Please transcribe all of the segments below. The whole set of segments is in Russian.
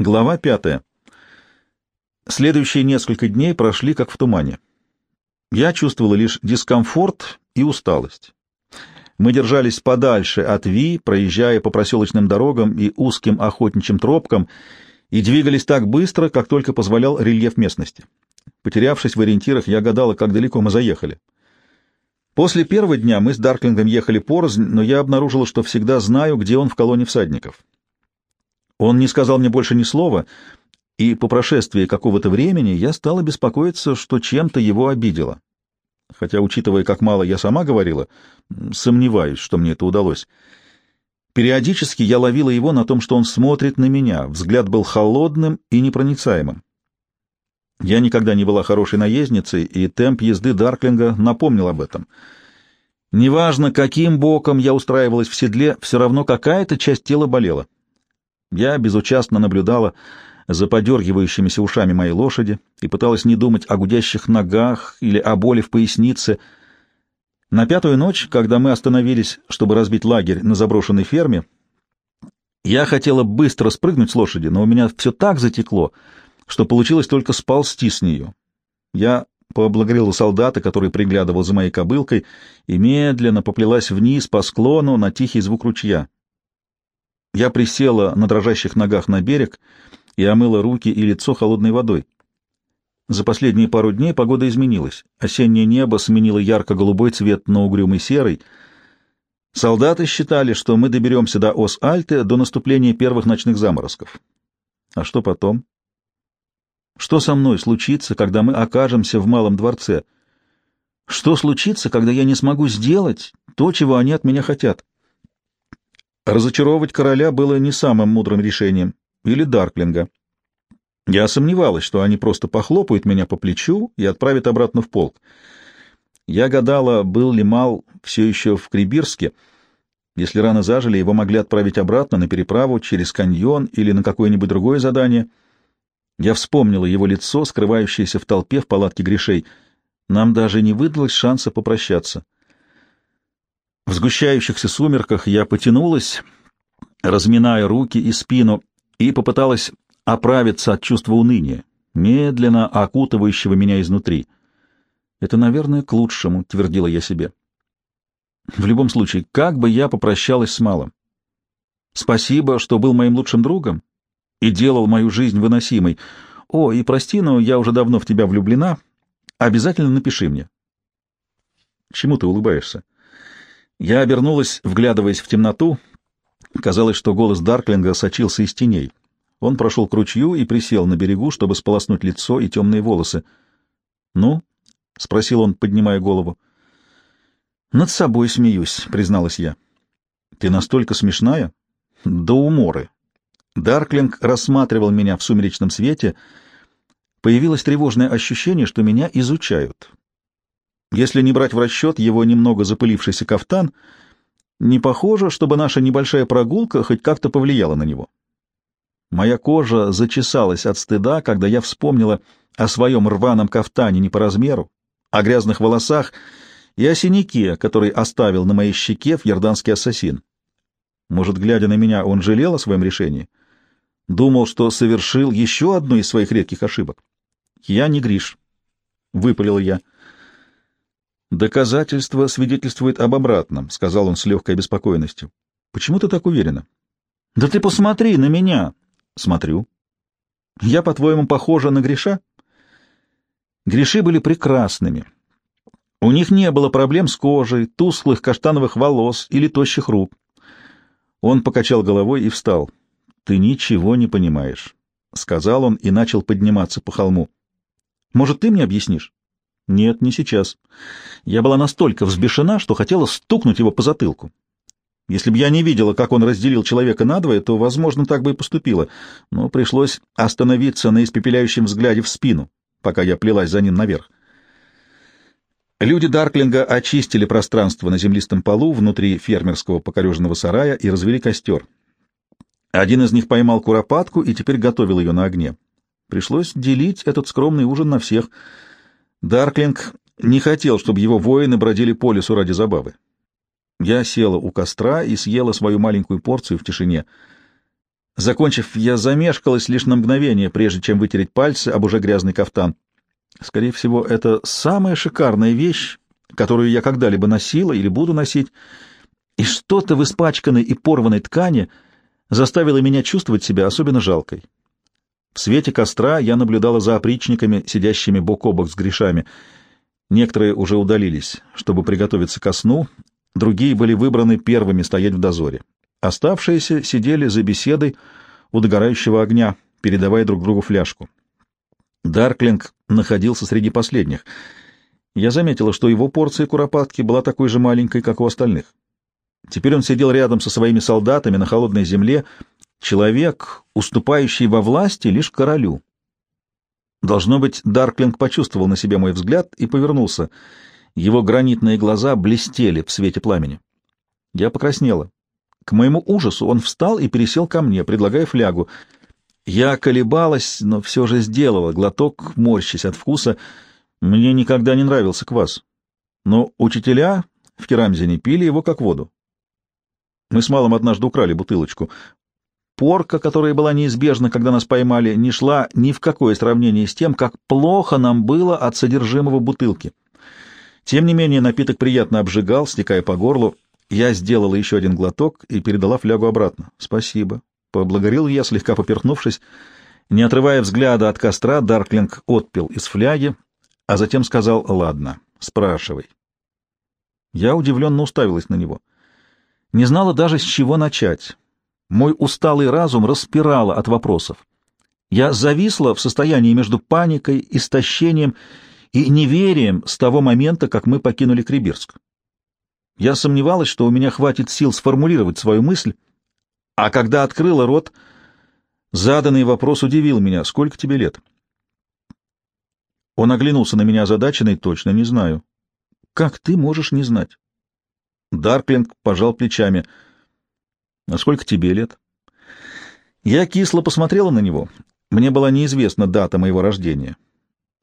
Глава пятая. Следующие несколько дней прошли как в тумане. Я чувствовала лишь дискомфорт и усталость. Мы держались подальше от Ви, проезжая по проселочным дорогам и узким охотничьим тропкам, и двигались так быстро, как только позволял рельеф местности. Потерявшись в ориентирах, я гадала, как далеко мы заехали. После первого дня мы с Дарклингом ехали порознь, но я обнаружила, что всегда знаю, где он в колонне всадников. Он не сказал мне больше ни слова, и по прошествии какого-то времени я стала беспокоиться, что чем-то его обидела. Хотя, учитывая, как мало я сама говорила, сомневаюсь, что мне это удалось. Периодически я ловила его на том, что он смотрит на меня, взгляд был холодным и непроницаемым. Я никогда не была хорошей наездницей, и темп езды Дарклинга напомнил об этом. Неважно, каким боком я устраивалась в седле, все равно какая-то часть тела болела. Я безучастно наблюдала за подергивающимися ушами моей лошади и пыталась не думать о гудящих ногах или о боли в пояснице. На пятую ночь, когда мы остановились, чтобы разбить лагерь на заброшенной ферме, я хотела быстро спрыгнуть с лошади, но у меня все так затекло, что получилось только сползти с нее. Я поблагодарила солдата, который приглядывал за моей кобылкой, и медленно поплелась вниз по склону на тихий звук ручья. Я присела на дрожащих ногах на берег и омыла руки и лицо холодной водой. За последние пару дней погода изменилась. Осеннее небо сменило ярко-голубой цвет на угрюмый серый. Солдаты считали, что мы доберемся до Ос-Альте до наступления первых ночных заморозков. А что потом? Что со мной случится, когда мы окажемся в Малом дворце? Что случится, когда я не смогу сделать то, чего они от меня хотят? Разочаровывать короля было не самым мудрым решением. Или Дарклинга. Я сомневалась, что они просто похлопают меня по плечу и отправят обратно в полк. Я гадала, был ли Мал все еще в Крибирске. Если рано зажили, его могли отправить обратно на переправу через каньон или на какое-нибудь другое задание. Я вспомнила его лицо, скрывающееся в толпе в палатке грешей. Нам даже не выдалось шанса попрощаться. В сгущающихся сумерках я потянулась, разминая руки и спину, и попыталась оправиться от чувства уныния, медленно окутывающего меня изнутри. Это, наверное, к лучшему, — твердила я себе. В любом случае, как бы я попрощалась с Малым? Спасибо, что был моим лучшим другом и делал мою жизнь выносимой. О, и прости, но я уже давно в тебя влюблена. Обязательно напиши мне. Чему ты улыбаешься? Я обернулась, вглядываясь в темноту. Казалось, что голос Дарклинга сочился из теней. Он прошел к ручью и присел на берегу, чтобы сполоснуть лицо и темные волосы. «Ну?» — спросил он, поднимая голову. «Над собой смеюсь», — призналась я. «Ты настолько смешная?» «До уморы». Дарклинг рассматривал меня в сумеречном свете. Появилось тревожное ощущение, что меня изучают. Если не брать в расчет его немного запылившийся кафтан, не похоже, чтобы наша небольшая прогулка хоть как-то повлияла на него. Моя кожа зачесалась от стыда, когда я вспомнила о своем рваном кафтане не по размеру, о грязных волосах и о синяке, который оставил на моей щеке фьерданский ассасин. Может, глядя на меня, он жалел о своем решении? Думал, что совершил еще одну из своих редких ошибок. «Я не Гриш», — выпалил я. «Доказательства свидетельствуют об обратном», — сказал он с легкой беспокойностью. «Почему ты так уверена?» «Да ты посмотри на меня!» «Смотрю». «Я, по-твоему, похожа на Гриша?» Гриши были прекрасными. У них не было проблем с кожей, тусклых каштановых волос или тощих рук. Он покачал головой и встал. «Ты ничего не понимаешь», — сказал он и начал подниматься по холму. «Может, ты мне объяснишь?» Нет, не сейчас. Я была настолько взбешена, что хотела стукнуть его по затылку. Если бы я не видела, как он разделил человека надвое, то, возможно, так бы и поступила, но пришлось остановиться на испепеляющем взгляде в спину, пока я плелась за ним наверх. Люди Дарклинга очистили пространство на землистом полу внутри фермерского покореженного сарая и развели костер. Один из них поймал куропатку и теперь готовил ее на огне. Пришлось делить этот скромный ужин на всех — Дарклинг не хотел, чтобы его воины бродили по лесу ради забавы. Я села у костра и съела свою маленькую порцию в тишине. Закончив, я замешкалась лишь на мгновение, прежде чем вытереть пальцы об уже грязный кафтан. Скорее всего, это самая шикарная вещь, которую я когда-либо носила или буду носить, и что-то в испачканной и порванной ткани заставило меня чувствовать себя особенно жалкой. В свете костра я наблюдала за опричниками, сидящими бок о бок с грешами. Некоторые уже удалились, чтобы приготовиться ко сну, другие были выбраны первыми стоять в дозоре. Оставшиеся сидели за беседой у догорающего огня, передавая друг другу фляжку. Дарклинг находился среди последних. Я заметила, что его порция куропатки была такой же маленькой, как у остальных. Теперь он сидел рядом со своими солдатами на холодной земле, человек, уступающий во власти лишь королю. Должно быть, Дарклинг почувствовал на себе мой взгляд и повернулся. Его гранитные глаза блестели в свете пламени. Я покраснела. К моему ужасу он встал и пересел ко мне, предлагая флягу. Я колебалась, но все же сделала глоток, морщась от вкуса. Мне никогда не нравился квас. Но учителя в Керамзине пили его как воду. Мы с малым однажды украли бутылочку. Порка, которая была неизбежна, когда нас поймали, не шла ни в какое сравнение с тем, как плохо нам было от содержимого бутылки. Тем не менее, напиток приятно обжигал, стекая по горлу. Я сделала еще один глоток и передала флягу обратно. «Спасибо». Поблагодарил я, слегка поперхнувшись. Не отрывая взгляда от костра, Дарклинг отпил из фляги, а затем сказал «Ладно, спрашивай». Я удивленно уставилась на него. Не знала даже, с чего начать. Мой усталый разум распирало от вопросов. Я зависла в состоянии между паникой, истощением и неверием с того момента, как мы покинули Крибирск. Я сомневалась, что у меня хватит сил сформулировать свою мысль, а когда открыла рот, заданный вопрос удивил меня. «Сколько тебе лет?» Он оглянулся на меня озадаченный, точно не знаю. «Как ты можешь не знать?» Дарклинг пожал плечами. «А сколько тебе лет?» Я кисло посмотрела на него. Мне была неизвестна дата моего рождения.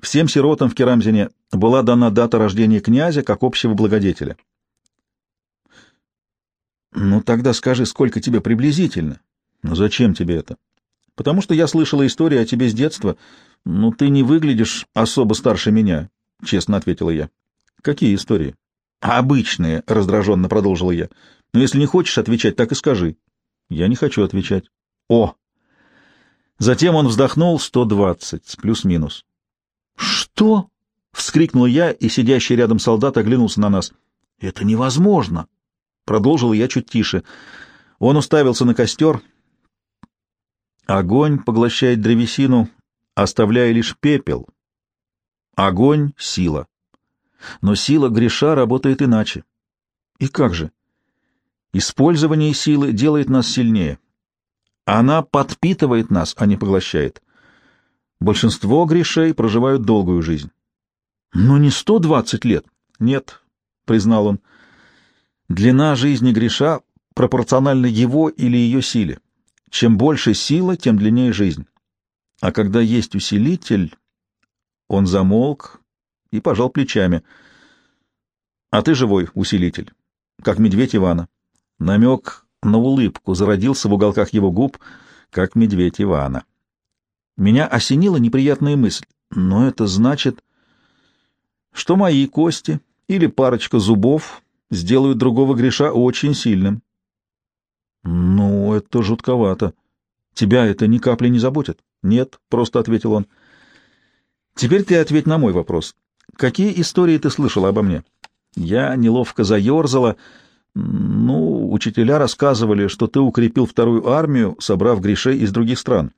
Всем сиротам в Керамзине была дана дата рождения князя как общего благодетеля. «Ну тогда скажи, сколько тебе приблизительно?» «Ну зачем тебе это?» «Потому что я слышала историю о тебе с детства. Ну ты не выглядишь особо старше меня», — честно ответила я. «Какие истории?» «Обычные», — раздраженно продолжила я. «Но если не хочешь отвечать, так и скажи». «Я не хочу отвечать». «О!» Затем он вздохнул сто двадцать, плюс-минус. «Что?» — вскрикнул я, и сидящий рядом солдат оглянулся на нас. «Это невозможно!» — продолжил я чуть тише. Он уставился на костер. Огонь поглощает древесину, оставляя лишь пепел. Огонь — сила. Но сила греша работает иначе. И как же? Использование силы делает нас сильнее. Она подпитывает нас, а не поглощает. Большинство грешей проживают долгую жизнь. Но не сто двадцать лет. Нет, признал он. Длина жизни греша пропорциональна его или ее силе. Чем больше сила, тем длиннее жизнь. А когда есть усилитель... Он замолк и пожал плечами. А ты живой усилитель, как медведь Ивана. Намек на улыбку зародился в уголках его губ, как медведь Ивана. Меня осенила неприятная мысль, но это значит, что мои кости или парочка зубов сделают другого греша очень сильным. Ну, это жутковато. Тебя это ни капли не заботит? Нет, просто ответил он. Теперь ты ответь на мой вопрос. Какие истории ты слышала обо мне? Я неловко заерзала. Ну, учителя рассказывали, что ты укрепил вторую армию, собрав грешей из других стран.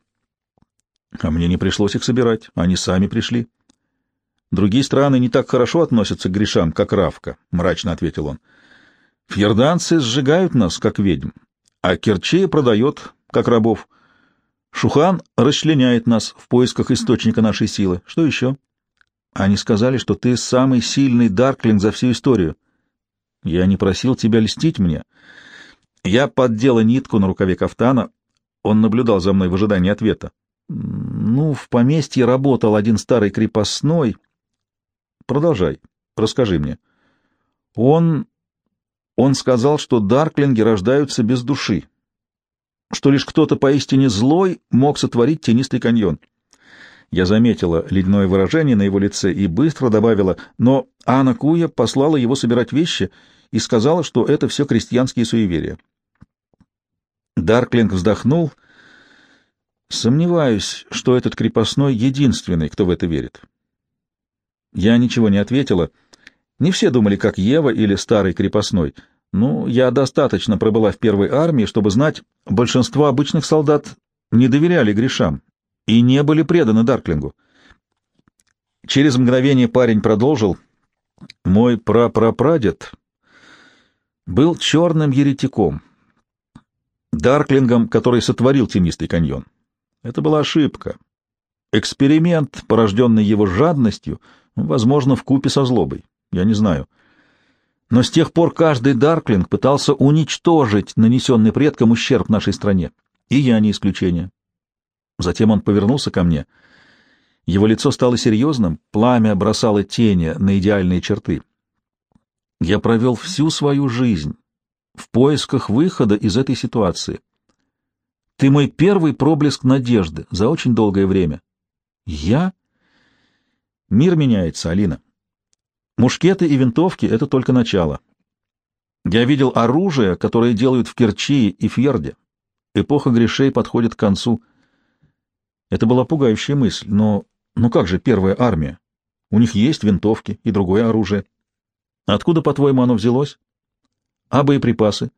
А мне не пришлось их собирать, они сами пришли. Другие страны не так хорошо относятся к грешам, как Равка, — мрачно ответил он. Фьерданцы сжигают нас, как ведьм, а Керчея продает, как рабов. Шухан расчленяет нас в поисках источника нашей силы. Что еще? Они сказали, что ты самый сильный Дарклинг за всю историю. Я не просил тебя льстить мне. Я поддела нитку на рукаве кафтана. Он наблюдал за мной в ожидании ответа. Ну, в поместье работал один старый крепостной, Продолжай. Расскажи мне. Он... Он сказал, что дарклинги рождаются без души. что лишь кто-то поистине злой мог сотворить тенистый каньон. Я заметила ледяное выражение на его лице и быстро добавила, но Анна Куя послала его собирать вещи и сказала, что это все крестьянские суеверия. Дарклинг вздохнул. Сомневаюсь, что этот крепостной единственный, кто в это верит. Я ничего не ответила. Не все думали, как Ева или старый крепостной. Ну, я достаточно пробыла в первой армии, чтобы знать, большинство обычных солдат не доверяли грешам и не были преданы Дарклингу. Через мгновение парень продолжил. «Мой прапрапрадед был черным еретиком, Дарклингом, который сотворил тенистый каньон. Это была ошибка. Эксперимент, порожденный его жадностью, возможно, в купе со злобой. Я не знаю. Но с тех пор каждый Дарклинг пытался уничтожить нанесенный предкам ущерб нашей стране. И я не исключение. Затем он повернулся ко мне. Его лицо стало серьезным, пламя бросало тени на идеальные черты. Я провел всю свою жизнь в поисках выхода из этой ситуации. Ты мой первый проблеск надежды за очень долгое время. Я? Мир меняется, Алина. Мушкеты и винтовки — это только начало. Я видел оружие, которое делают в Керчи и Фьерде. Эпоха грешей подходит к концу. Это была пугающая мысль, но... Ну как же первая армия? У них есть винтовки и другое оружие. Откуда, по-твоему, оно взялось? А боеприпасы?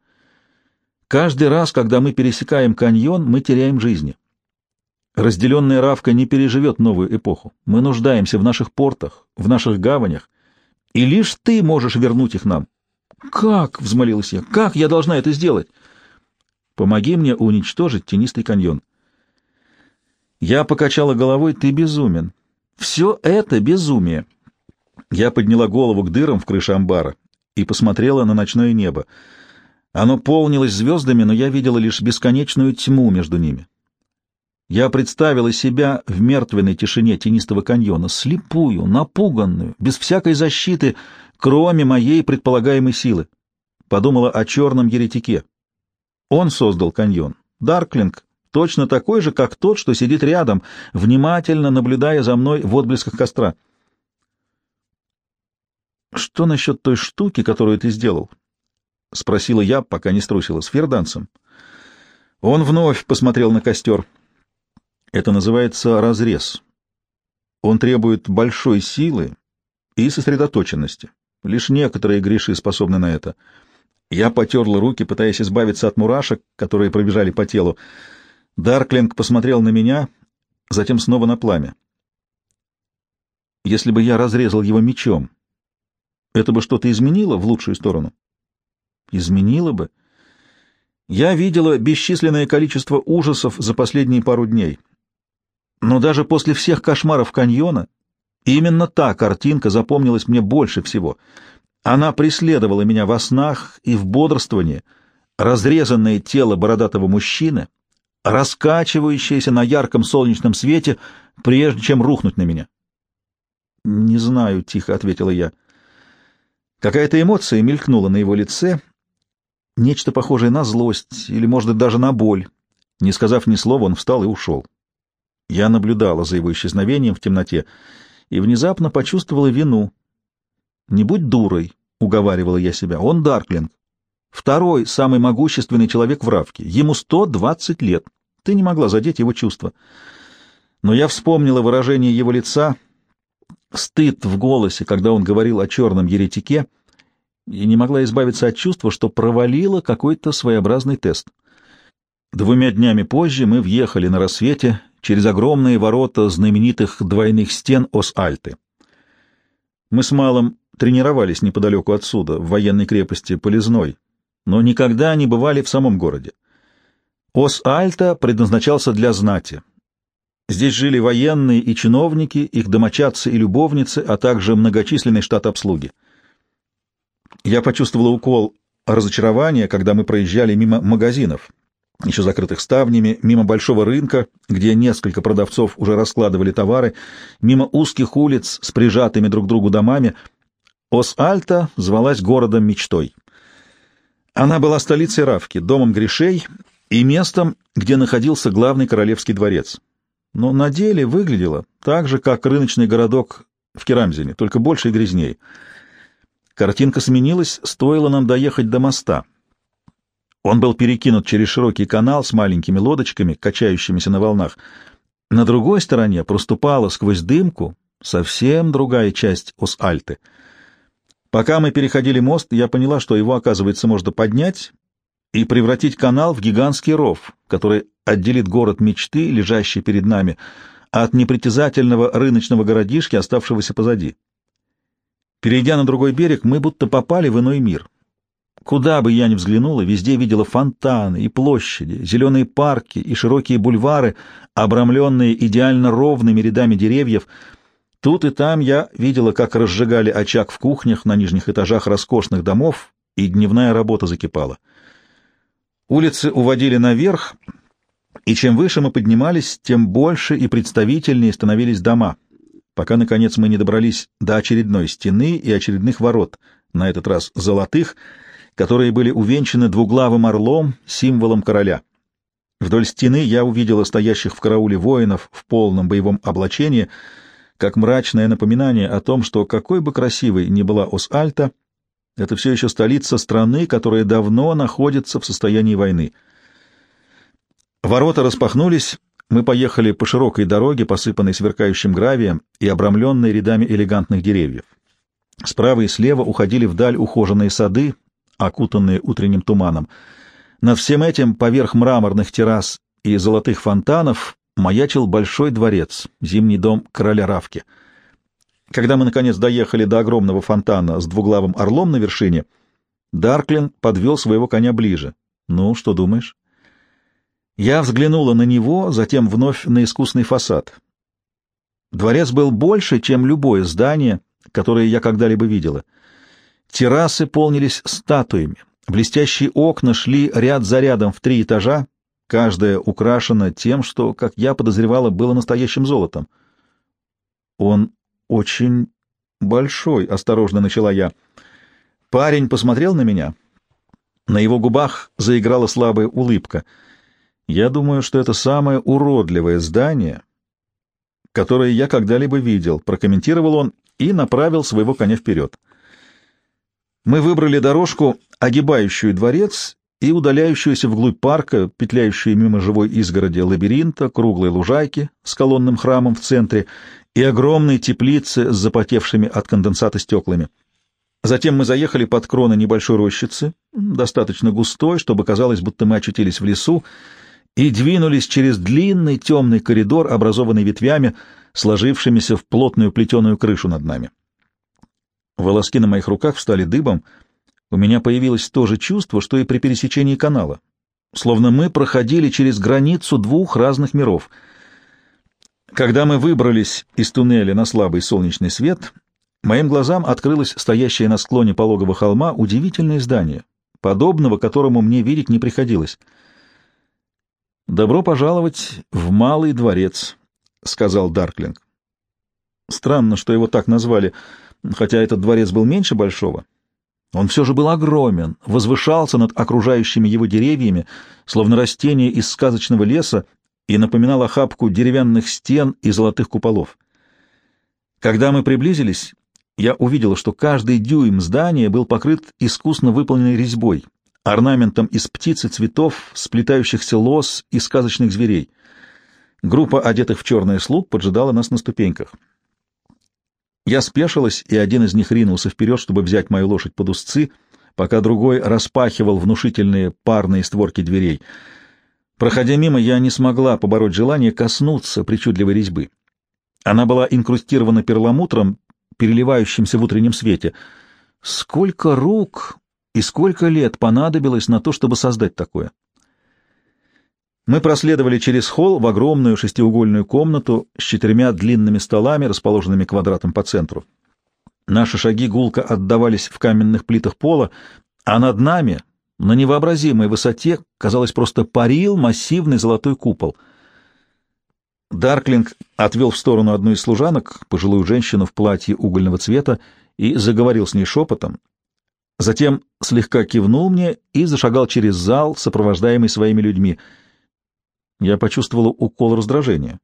Каждый раз, когда мы пересекаем каньон, мы теряем жизни. Разделенная Равка не переживет новую эпоху. Мы нуждаемся в наших портах, в наших гаванях, и лишь ты можешь вернуть их нам. Как? — взмолилась я. Как я должна это сделать? Помоги мне уничтожить тенистый каньон. Я покачала головой. Ты безумен. Все это безумие. Я подняла голову к дырам в крыше амбара и посмотрела на ночное небо. Оно полнилось звездами, но я видела лишь бесконечную тьму между ними. Я представила себя в мертвенной тишине тенистого каньона, слепую, напуганную, без всякой защиты, кроме моей предполагаемой силы. Подумала о черном еретике. Он создал каньон. Дарклинг точно такой же, как тот, что сидит рядом, внимательно наблюдая за мной в отблесках костра. «Что насчет той штуки, которую ты сделал?» — спросила я, пока не струсила, с ферданцем. Он вновь посмотрел на костер. Это называется разрез. Он требует большой силы и сосредоточенности. Лишь некоторые греши способны на это. Я потерла руки, пытаясь избавиться от мурашек, которые пробежали по телу. Дарклинг посмотрел на меня, затем снова на пламя. Если бы я разрезал его мечом, это бы что-то изменило в лучшую сторону? Изменило бы. Я видела бесчисленное количество ужасов за последние пару дней. Но даже после всех кошмаров каньона именно та картинка запомнилась мне больше всего. Она преследовала меня во снах и в бодрствовании, разрезанное тело бородатого мужчины, раскачивающееся на ярком солнечном свете, прежде чем рухнуть на меня. «Не знаю», — тихо ответила я. Какая-то эмоция мелькнула на его лице, нечто похожее на злость или, может, даже на боль. Не сказав ни слова, он встал и ушел. Я наблюдала за его исчезновением в темноте и внезапно почувствовала вину. «Не будь дурой», — уговаривала я себя, — «он Дарклинг. Второй, самый могущественный человек в Равке. Ему сто двадцать лет. Ты не могла задеть его чувства». Но я вспомнила выражение его лица, стыд в голосе, когда он говорил о черном еретике, и не могла избавиться от чувства, что провалила какой-то своеобразный тест. Двумя днями позже мы въехали на рассвете через огромные ворота знаменитых двойных стен Ос-Альты. Мы с Малым тренировались неподалеку отсюда, в военной крепости Полезной, но никогда не бывали в самом городе. Ос-Альта предназначался для знати — Здесь жили военные и чиновники, их домочадцы и любовницы, а также многочисленный штат обслуги. Я почувствовала укол разочарования, когда мы проезжали мимо магазинов, еще закрытых ставнями, мимо большого рынка, где несколько продавцов уже раскладывали товары, мимо узких улиц с прижатыми друг к другу домами. Ос-Альта звалась городом мечтой. Она была столицей Равки, домом грешей и местом, где находился главный королевский дворец. Но на деле выглядело так же, как рыночный городок в Керамзине, только больше и грязней. Картинка сменилась, стоило нам доехать до моста. Он был перекинут через широкий канал с маленькими лодочками, качающимися на волнах. На другой стороне проступала сквозь дымку совсем другая часть Ос-Альты. Пока мы переходили мост, я поняла, что его, оказывается, можно поднять и превратить канал в гигантский ров, который отделит город мечты, лежащий перед нами, от непритязательного рыночного городишки, оставшегося позади. Перейдя на другой берег, мы будто попали в иной мир. Куда бы я ни взглянула, везде видела фонтаны и площади, зеленые парки и широкие бульвары, обрамленные идеально ровными рядами деревьев. Тут и там я видела, как разжигали очаг в кухнях на нижних этажах роскошных домов, и дневная работа закипала. Улицы уводили наверх, и чем выше мы поднимались, тем больше и представительнее становились дома, пока, наконец, мы не добрались до очередной стены и очередных ворот, на этот раз золотых, которые были увенчаны двуглавым орлом, символом короля. Вдоль стены я увидела стоящих в карауле воинов в полном боевом облачении, как мрачное напоминание о том, что какой бы красивой ни была Ос-Альта, это все еще столица страны, которая давно находится в состоянии войны. Ворота распахнулись, мы поехали по широкой дороге, посыпанной сверкающим гравием и обрамленной рядами элегантных деревьев. Справа и слева уходили вдаль ухоженные сады, окутанные утренним туманом. Над всем этим, поверх мраморных террас и золотых фонтанов, маячил большой дворец, зимний дом короля Равки. Когда мы, наконец, доехали до огромного фонтана с двуглавым орлом на вершине, Дарклин подвел своего коня ближе. «Ну, что думаешь?» Я взглянула на него, затем вновь на искусный фасад. Дворец был больше, чем любое здание, которое я когда-либо видела. Террасы полнились статуями, блестящие окна шли ряд за рядом в три этажа, каждая украшена тем, что, как я подозревала, было настоящим золотом. Он очень большой, — осторожно начала я. Парень посмотрел на меня. На его губах заиграла слабая улыбка — я думаю, что это самое уродливое здание, которое я когда-либо видел, прокомментировал он и направил своего коня вперед. Мы выбрали дорожку, огибающую дворец и удаляющуюся вглубь парка, петляющую мимо живой изгороди лабиринта, круглой лужайки с колонным храмом в центре и огромной теплицы с запотевшими от конденсата стеклами. Затем мы заехали под кроны небольшой рощицы, достаточно густой, чтобы казалось, будто мы очутились в лесу, и двинулись через длинный темный коридор, образованный ветвями, сложившимися в плотную плетеную крышу над нами. Волоски на моих руках встали дыбом. У меня появилось то же чувство, что и при пересечении канала, словно мы проходили через границу двух разных миров. Когда мы выбрались из туннеля на слабый солнечный свет, моим глазам открылось стоящее на склоне пологого холма удивительное здание, подобного которому мне видеть не приходилось — «Добро пожаловать в Малый дворец», — сказал Дарклинг. Странно, что его так назвали, хотя этот дворец был меньше большого. Он все же был огромен, возвышался над окружающими его деревьями, словно растение из сказочного леса, и напоминал охапку деревянных стен и золотых куполов. Когда мы приблизились, я увидел, что каждый дюйм здания был покрыт искусно выполненной резьбой, орнаментом из птиц и цветов, сплетающихся лос и сказочных зверей. Группа одетых в черный слуг поджидала нас на ступеньках. Я спешилась, и один из них ринулся вперед, чтобы взять мою лошадь под узцы, пока другой распахивал внушительные парные створки дверей. Проходя мимо, я не смогла побороть желание коснуться причудливой резьбы. Она была инкрустирована перламутром, переливающимся в утреннем свете. Сколько рук и сколько лет понадобилось на то, чтобы создать такое? Мы проследовали через холл в огромную шестиугольную комнату с четырьмя длинными столами, расположенными квадратом по центру. Наши шаги гулко отдавались в каменных плитах пола, а над нами, на невообразимой высоте, казалось, просто парил массивный золотой купол. Дарклинг отвел в сторону одну из служанок, пожилую женщину в платье угольного цвета, и заговорил с ней шепотом, Затем слегка кивнул мне и зашагал через зал, сопровождаемый своими людьми. Я почувствовала укол раздражения.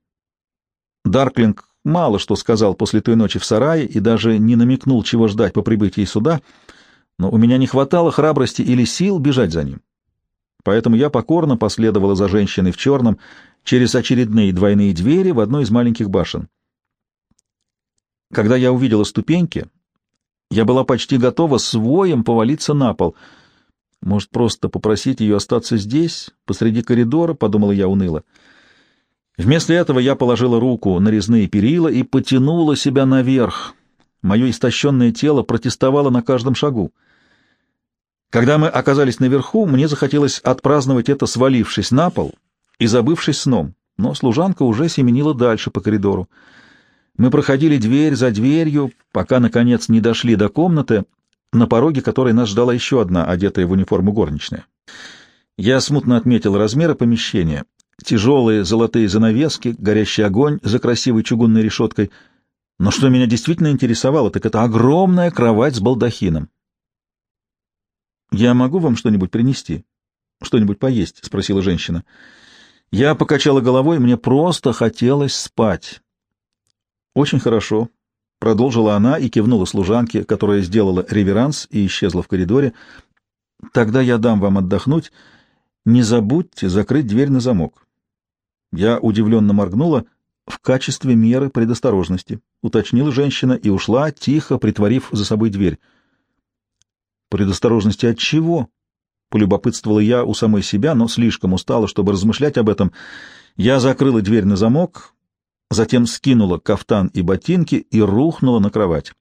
Дарклинг мало что сказал после той ночи в сарае и даже не намекнул, чего ждать по прибытии сюда, но у меня не хватало храбрости или сил бежать за ним. Поэтому я покорно последовала за женщиной в черном через очередные двойные двери в одной из маленьких башен. Когда я увидела ступеньки, я была почти готова своем повалиться на пол. Может, просто попросить ее остаться здесь, посреди коридора, — подумала я уныло. Вместо этого я положила руку на резные перила и потянула себя наверх. Мое истощенное тело протестовало на каждом шагу. Когда мы оказались наверху, мне захотелось отпраздновать это, свалившись на пол и забывшись сном, но служанка уже семенила дальше по коридору. Мы проходили дверь за дверью, пока, наконец, не дошли до комнаты, на пороге которой нас ждала еще одна, одетая в униформу горничная. Я смутно отметил размеры помещения. Тяжелые золотые занавески, горящий огонь за красивой чугунной решеткой. Но что меня действительно интересовало, так это огромная кровать с балдахином. «Я могу вам что-нибудь принести? Что-нибудь поесть?» — спросила женщина. Я покачала головой, мне просто хотелось спать. «Очень хорошо», — продолжила она и кивнула служанке, которая сделала реверанс и исчезла в коридоре. «Тогда я дам вам отдохнуть. Не забудьте закрыть дверь на замок». Я удивленно моргнула в качестве меры предосторожности, уточнила женщина и ушла, тихо притворив за собой дверь. «Предосторожности от чего?» — полюбопытствовала я у самой себя, но слишком устала, чтобы размышлять об этом. Я закрыла дверь на замок, затем скинула кафтан и ботинки и рухнула на кровать.